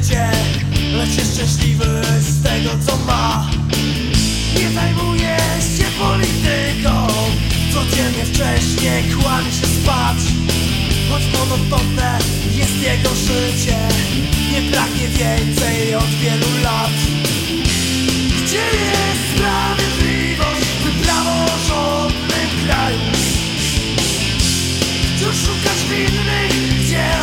świecie Lecz jest szczęśliwy z tego co ma. Nie zajmuje się polityką. Codziennie wcześnie kłamie się spać. Choć monotonne jest jego życie Nie pragnie więcej od wielu lat. Gdzie jest sprawiedliwość w tym praworządnym kraju? Wciąż szukasz winnych, gdzie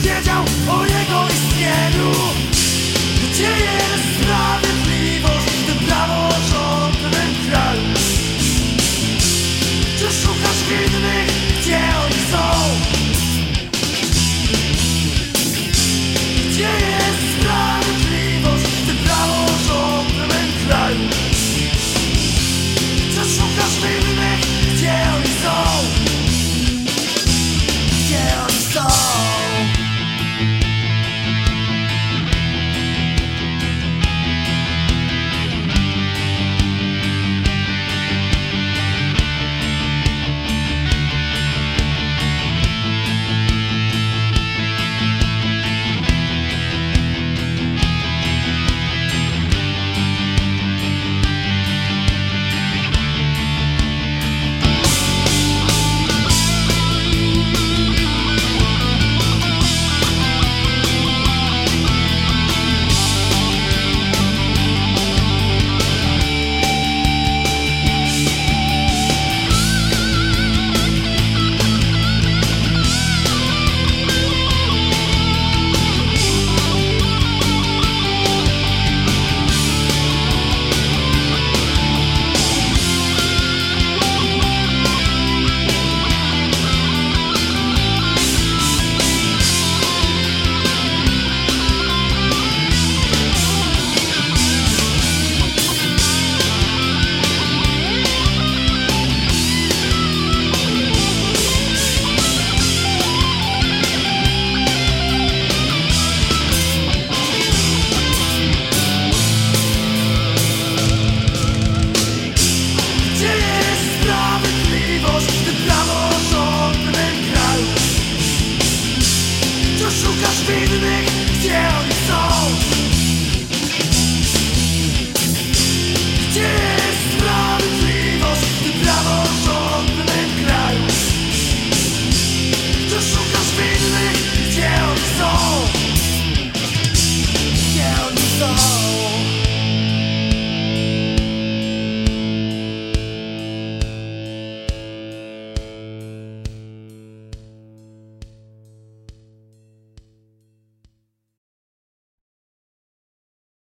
wiedział o jego istnieniu? Gdzie jest?